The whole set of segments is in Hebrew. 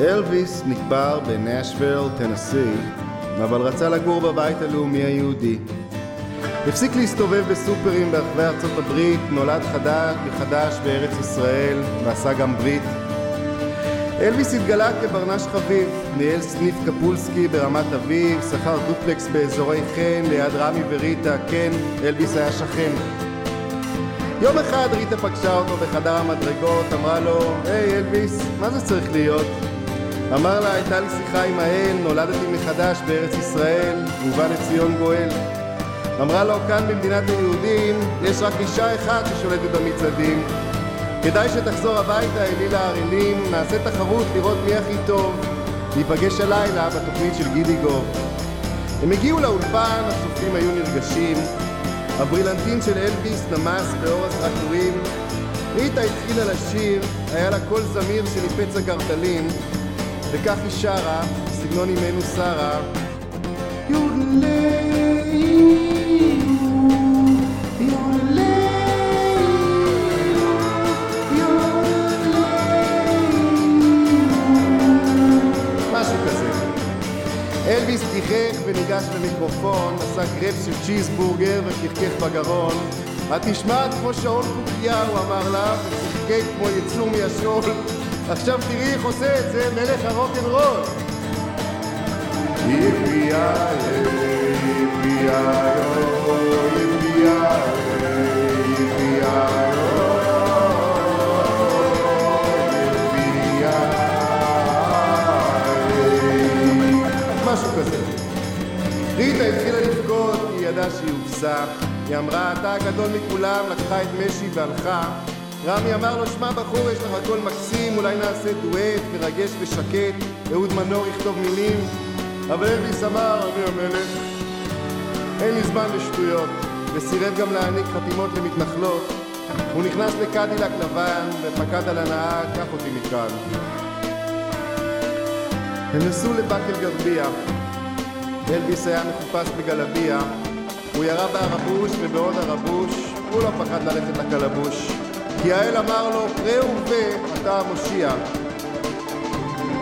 אלוויס נקבר בנשוויל, טנסי, אבל רצה לגור בבית הלאומי היהודי. הפסיק להסתובב בסופרים ברחבי ארצות הברית, נולד חדש מחדש בארץ ישראל ועשה גם ברית. אלוויס התגלה כברנש חביב, ניהל סניף קפולסקי ברמת אביב, שכר דופלקס באזורי חן ליד רמי וריטה, כן, אלוויס היה שכן. יום אחד ריטה פגשה אותו בחדר המדרגות, אמרה לו, היי אלוויס, מה זה צריך להיות? אמר לה, הייתה לי שיחה עם האל, נולדתי מחדש בארץ ישראל, ובא לציון גואל. אמרה לו, כאן במדינת היהודים יש רק אישה אחת ששולטת במצעדים. כדאי שתחזור הביתה, אלילה הערלים, נעשה תחרות לראות מי הכי טוב. ניפגש הלילה בתוכנית של גידי גוב. הם הגיעו לאולפן, הצופים היו נרגשים. הברילנטין של אלביס נמס באור הזרקורים. ריטה התחילה לשיר, היה לה קול זמיר שניפץ הגרדלים, וכך היא שרה, סגנון אימנו שרה. אלביס גיחך וניגש למיקרופון, עשה קרפ של צ'יזבורגר וקרקך בגרון. את נשמעת כמו שעון קוקייה, הוא אמר לה, ושיחקק כמו יצור מהשול. עכשיו תראי איך עושה את זה מלך הרוקנרול. משהו כזה. ריטה התחילה לבכות היא ידעה שהיא הובסה. היא אמרה, אתה הגדול מכולם, לקחה את משי והלכה. רמי אמר לו, שמע בחור, יש לך קול מקסים, אולי נעשה דואט, מרגש ושקט, אהוד מנור יכתוב מילים. אבל אלביס אמר, אני המלך, אין לי זמן לשטויות, וסירב גם להעניק חתימות למתנחלות. הוא נכנס לקדילק לבן ופקד על הנהג, קח אותי מכאן. הם נסעו לבאקל גרבייה. אלביס היה מחופש בגלביה. הוא ירה בערבוש ובעוד ערבוש, הוא לא פחד ללכת לקלבוש. כי האל אמר לו, ראה וראה, אתה המושיע.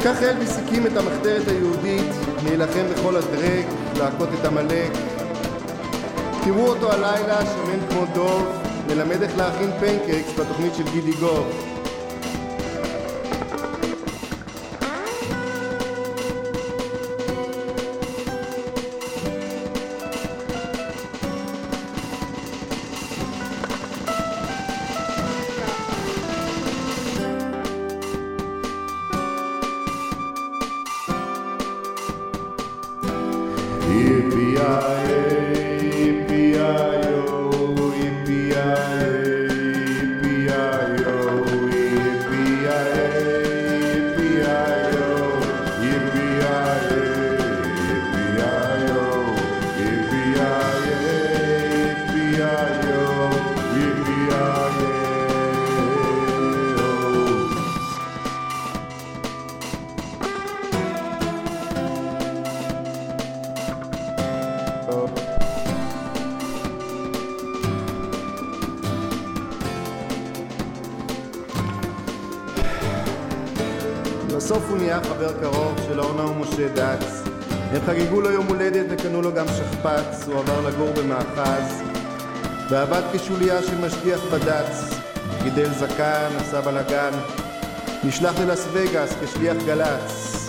כך אלביס הקים את המחתרת היהודית, להילחם בכל הדרג, להכות את עמלק. תראו אותו הלילה, שמן כמו דוב, מלמד איך להכין פנקקס בתוכנית של גידי גוב. Israel. בסוף הוא נהיה חבר קרוב של אורנה ומשה דץ. הם חגגו לו יום הולדת וקנו לו גם שכפ"ץ, הוא עבר לגור במאחז, ועבד כשוליה של משגיח בד"ץ, גידל זקן, עשה בלאגן, נשלח ללאס וגאס כשליח גל"צ,